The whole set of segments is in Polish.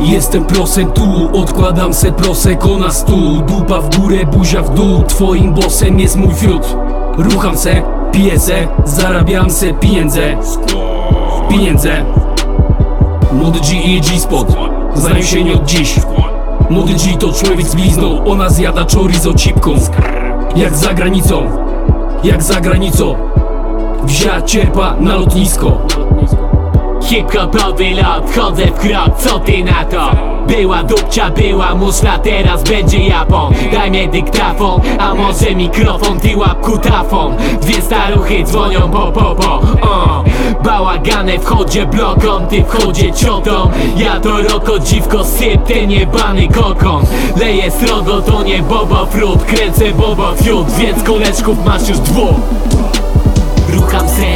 Jestem prosem tu, odkładam se prosek o na stół Dupa w górę, buzia w dół, twoim bosem jest mój fiut. Rucham se, piję se, zarabiam se pieniądze Pieniądze Młody G i G-Spot, znają się nie od dziś. Młody G to człowiek z blizną, ona zjada chorizo cipką. Jak za granicą, jak za granicą. Wzia cierpa na lotnisko. Hip-hopowy lot, wchodzę w krok, co ty na to? Była dupcia, była muszla, teraz będzie Japon Daj mnie dyktafon, a może mikrofon, ty łap kutafon Dwie staruchy dzwonią po po po o. Bałagane w chodzie blokom, ty w chodzie ciotą Ja to roko dziwko, syp ten jebany kokon. Leję srogo, to nie bobo frut, kręcę bobo fiut Więc koleżków masz już dwóch. Rucham se,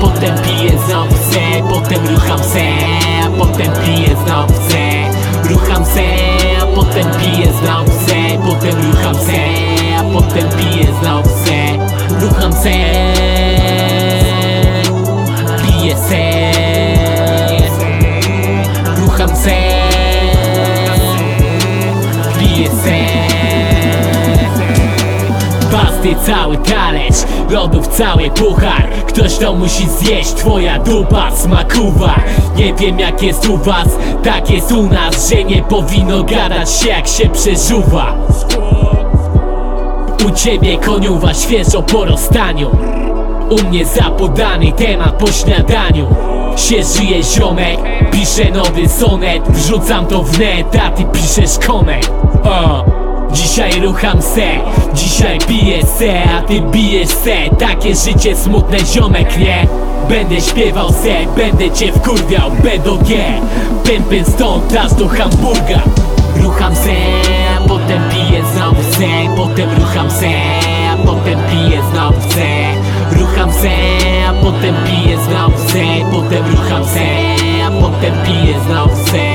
potem piję znowu se Potem rucham se, potem piję znowu se piję znowu se Potem rucham se, a potem piję znowu se Rucham se, piję se Pasty cały talerz, lodów cały puchar. Ktoś to musi zjeść, twoja dupa smakuwa. Nie wiem jak jest u was, tak jest u nas Że nie powinno gadać się jak się przeżuwa. U ciebie koniuwa świeżo po rozstaniu. U mnie zapodany temat po śniadaniu. Się żyje ziomek, piszę nowy sonet. Wrzucam to w net, a ty piszesz komek o. Dzisiaj rucham se, dzisiaj piję se, a ty bijesz se. Takie życie smutne ziomek, nie? Będę śpiewał se, będę cię wkurwiał, B do G. Pępyn stąd aż do Hamburga. Rucham se, a potem piję znowu se. Potem rucham se, a potem piję znowu se. Rucham se, a potem piję znowu se. Potem rucham se, a potem piję znowu se